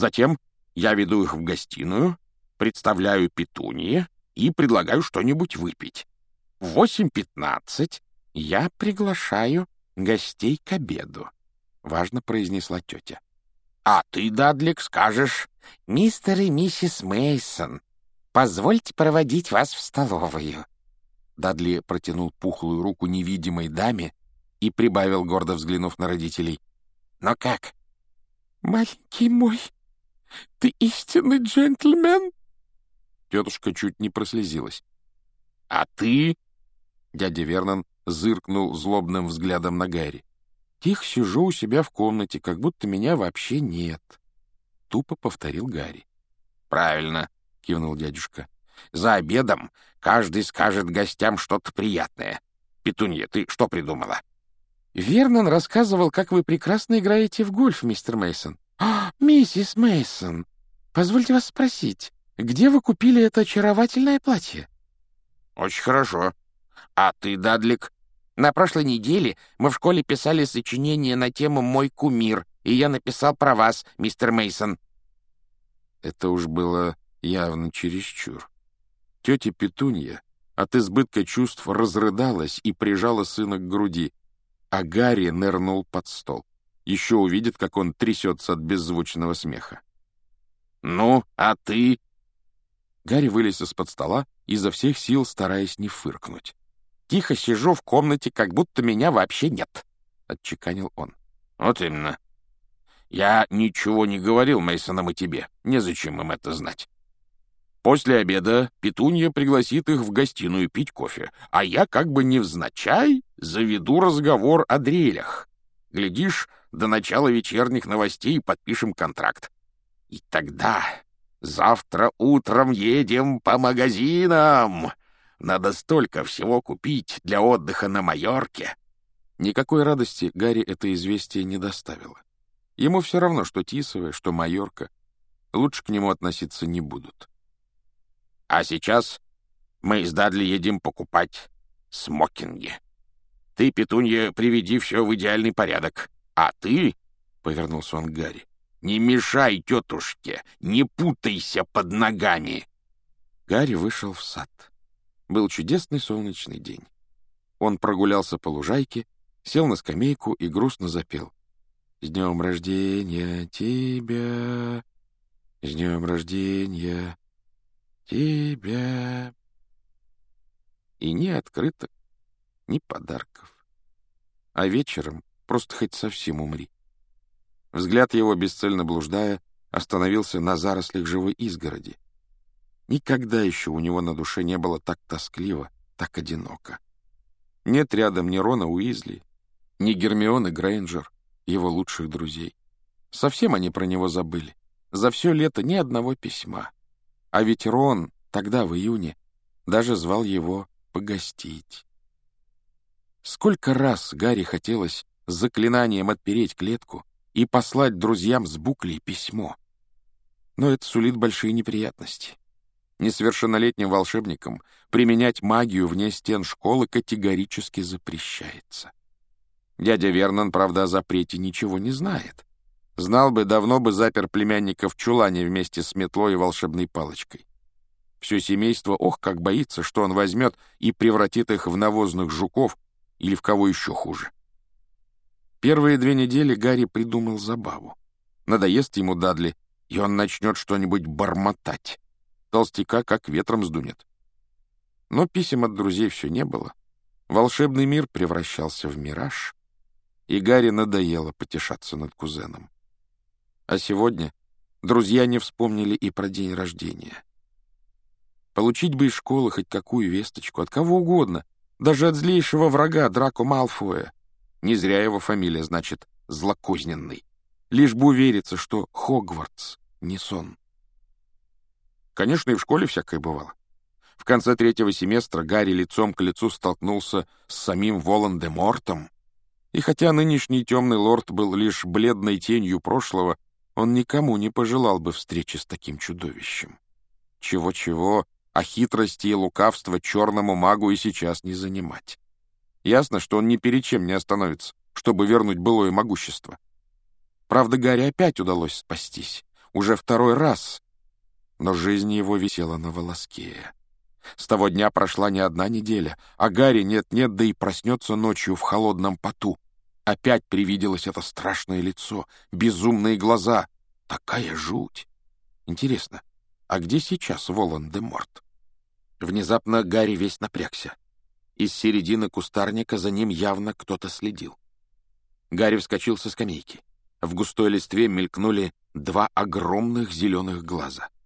Затем я веду их в гостиную, представляю петунье и предлагаю что-нибудь выпить. В 8.15 я приглашаю гостей к обеду, — важно произнесла тетя. А ты, Дадлик, скажешь, мистер и миссис Мейсон, позвольте проводить вас в столовую. Дадли протянул пухлую руку невидимой даме и прибавил, гордо взглянув на родителей. «Но как?» «Маленький мой, ты истинный джентльмен?» Тетушка чуть не прослезилась. «А ты?» Дядя Вернон зыркнул злобным взглядом на Гарри. «Тихо сижу у себя в комнате, как будто меня вообще нет», — тупо повторил Гарри. «Правильно», — кивнул дядюшка. «За обедом каждый скажет гостям что-то приятное. Петунья, ты что придумала?» «Вернон рассказывал, как вы прекрасно играете в гольф, мистер Мейсон. «Миссис Мейсон, позвольте вас спросить, где вы купили это очаровательное платье?» «Очень хорошо. А ты, Дадлик?» «На прошлой неделе мы в школе писали сочинение на тему «Мой кумир», и я написал про вас, мистер Мейсон. Это уж было явно чересчур. Тетя Петунья от избытка чувств разрыдалась и прижала сына к груди, а Гарри нырнул под стол. Еще увидит, как он трясется от беззвучного смеха. «Ну, а ты?» Гарри вылез из-под стола, изо всех сил стараясь не фыркнуть. «Тихо сижу в комнате, как будто меня вообще нет», — отчеканил он. «Вот именно. Я ничего не говорил Мейсонам и тебе. Незачем им это знать. После обеда Петунья пригласит их в гостиную пить кофе, а я как бы невзначай заведу разговор о дрелях. Глядишь, до начала вечерних новостей подпишем контракт. И тогда завтра утром едем по магазинам. Надо столько всего купить для отдыха на Майорке. Никакой радости Гарри это известие не доставило. Ему все равно, что Тисовая, что Майорка. Лучше к нему относиться не будут. А сейчас мы с Дадли едем покупать смокинги. Ты, Петунья, приведи все в идеальный порядок. А ты, — повернулся он к Гарри, — не мешай тетушке, не путайся под ногами. Гарри вышел в сад. Был чудесный солнечный день. Он прогулялся по лужайке, сел на скамейку и грустно запел. «С днем рождения тебя! С днем рождения тебя!» И ни открыток, ни подарков. А вечером просто хоть совсем умри. Взгляд его, бесцельно блуждая, остановился на зарослях живой изгороди. Никогда еще у него на душе не было так тоскливо, так одиноко. Нет рядом ни Рона Уизли, ни Гермионы Грейнджер, его лучших друзей. Совсем они про него забыли. За все лето ни одного письма. А ведь Рон тогда, в июне, даже звал его погостить. Сколько раз Гарри хотелось с заклинанием отпереть клетку и послать друзьям с буклей письмо. Но это сулит большие неприятности. Несовершеннолетним волшебникам применять магию вне стен школы категорически запрещается. Дядя Вернон, правда, о запрете ничего не знает. Знал бы, давно бы запер племянника в чулане вместе с метлой и волшебной палочкой. Все семейство, ох, как боится, что он возьмет и превратит их в навозных жуков или в кого еще хуже. Первые две недели Гарри придумал забаву. Надоест ему Дадли, и он начнет что-нибудь бормотать. Толстяка как ветром сдунет. Но писем от друзей все не было. Волшебный мир превращался в мираж, и Гарри надоело потешаться над кузеном. А сегодня друзья не вспомнили и про день рождения. Получить бы из школы хоть какую весточку, от кого угодно, даже от злейшего врага Драко Малфоя. Не зря его фамилия значит «злокозненный». Лишь бы увериться, что Хогвартс не сон. Конечно, и в школе всякое бывало. В конце третьего семестра Гарри лицом к лицу столкнулся с самим Волан-де-Мортом. И хотя нынешний темный лорд был лишь бледной тенью прошлого, он никому не пожелал бы встречи с таким чудовищем. Чего-чего, а хитрости и лукавства черному магу и сейчас не занимать. Ясно, что он ни перед чем не остановится, чтобы вернуть былое могущество. Правда, Гарри опять удалось спастись. уже второй раз, но жизнь его висела на волоске. С того дня прошла не одна неделя, а Гарри нет-нет, да и проснется ночью в холодном поту. Опять привиделось это страшное лицо, безумные глаза. Такая жуть! Интересно, а где сейчас Волан-де-Морт? Внезапно Гарри весь напрягся. Из середины кустарника за ним явно кто-то следил. Гарри вскочил со скамейки. В густой листве мелькнули два огромных зеленых глаза —